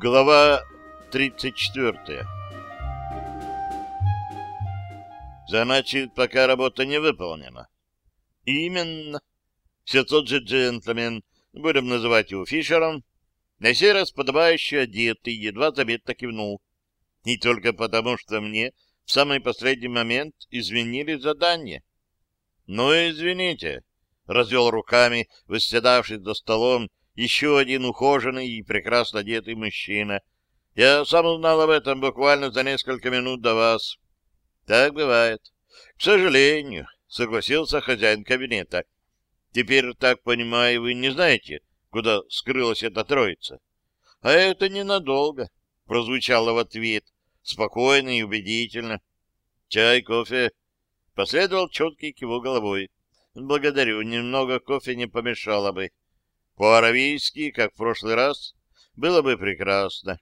Глава 34 Значит, пока работа не выполнена. Именно. Все тот же джентльмен, будем называть его Фишером, на сей раз подобающий одетый, едва заметно кивнул. Не только потому, что мне в самый последний момент изменили задание. Ну, извините, развел руками, восседавший за столом еще один ухоженный и прекрасно одетый мужчина. Я сам узнал об этом буквально за несколько минут до вас. Так бывает. К сожалению, согласился хозяин кабинета. Теперь, так понимаю, вы не знаете, куда скрылась эта троица. А это ненадолго, прозвучало в ответ, спокойно и убедительно. Чай, кофе. Последовал четкий кивок головой. Благодарю, немного кофе не помешало бы. По-аравийски, как в прошлый раз, было бы прекрасно.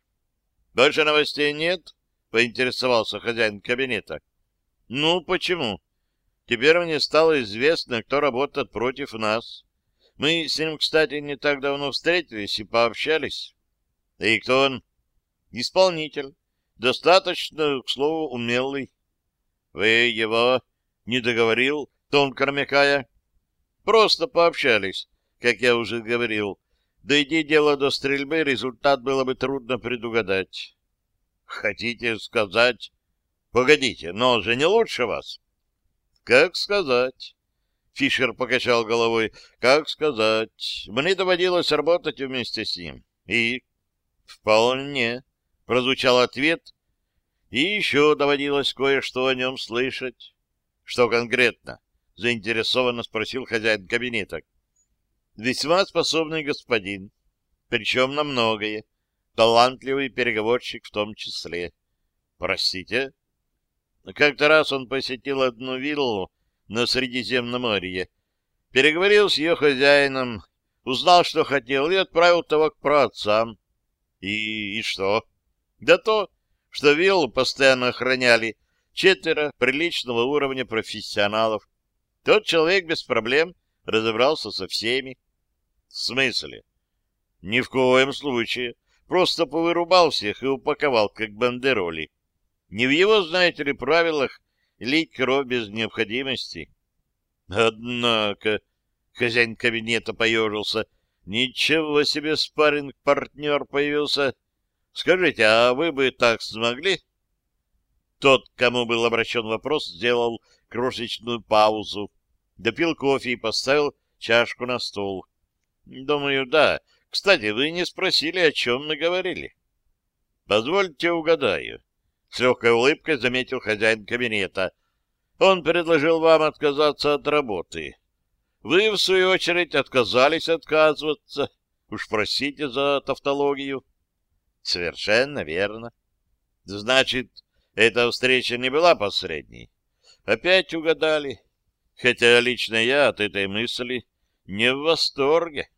Больше новостей нет? Поинтересовался хозяин кабинета. Ну, почему? Теперь мне стало известно, кто работает против нас. Мы с ним, кстати, не так давно встретились и пообщались. И кто он? Исполнитель. Достаточно, к слову, умелый. Вы его не договорил, тонко намекая? Просто пообщались как я уже говорил, дойди дело до стрельбы, результат было бы трудно предугадать. Хотите сказать... Погодите, но же не лучше вас. Как сказать? Фишер покачал головой. Как сказать? Мне доводилось работать вместе с ним. И... Вполне. Прозвучал ответ. И еще доводилось кое-что о нем слышать. Что конкретно? Заинтересованно спросил хозяин кабинета. Весьма способный господин, причем на многое. Талантливый переговорщик в том числе. Простите? Как-то раз он посетил одну виллу на Средиземноморье, переговорил с ее хозяином, узнал, что хотел, и отправил того к праотцам. И, и что? Да то, что виллу постоянно охраняли четверо приличного уровня профессионалов. Тот человек без проблем разобрался со всеми. В смысле? Ни в коем случае. Просто повырубал всех и упаковал, как бандероли. Не в его, знаете ли, правилах лить кровь без необходимости. Однако, хозяин кабинета поежился, ничего себе спарринг-партнер появился. Скажите, а вы бы так смогли? Тот, кому был обращен вопрос, сделал крошечную паузу, допил кофе и поставил чашку на стол. Думаю, да. Кстати, вы не спросили, о чем мы говорили. Позвольте угадаю. С легкой улыбкой заметил хозяин кабинета. Он предложил вам отказаться от работы. Вы, в свою очередь, отказались отказываться. Уж простите за тавтологию. Совершенно верно. Значит, эта встреча не была последней. Опять угадали. Хотя лично я от этой мысли не в восторге.